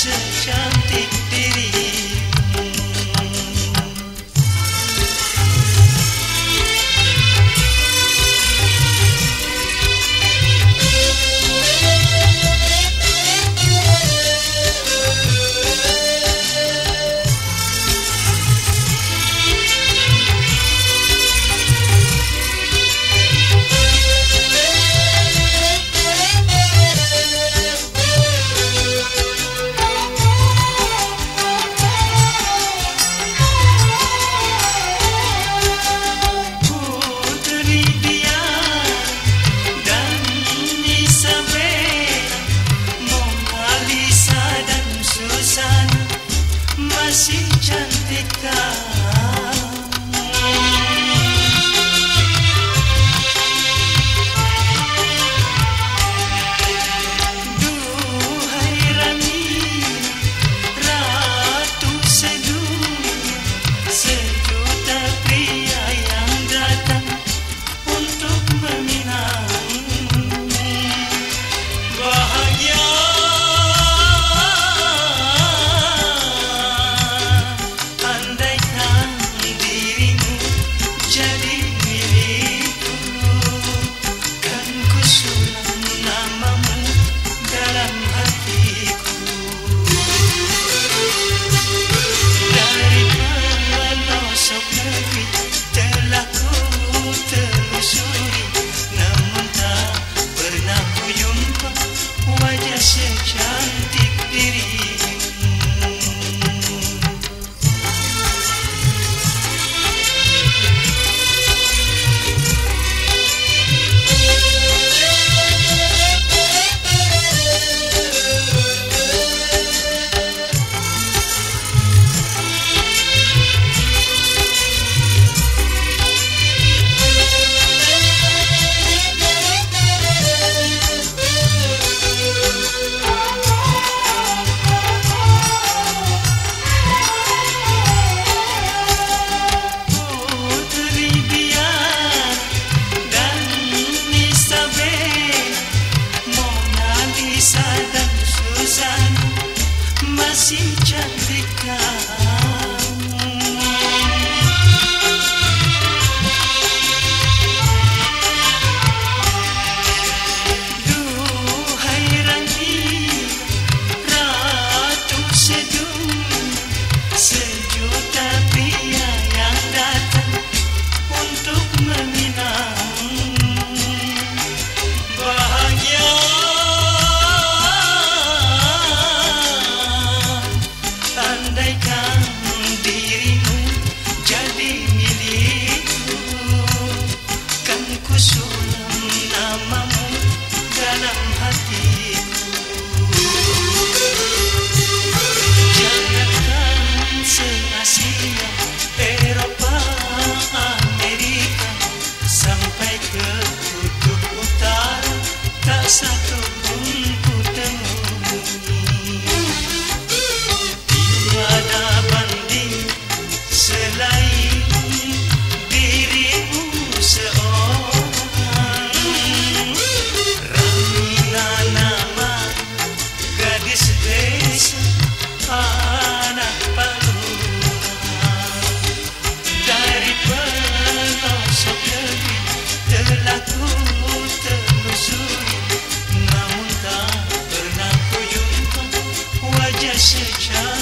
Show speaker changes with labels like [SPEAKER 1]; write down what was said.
[SPEAKER 1] 逞强 música. pasar. Jessica.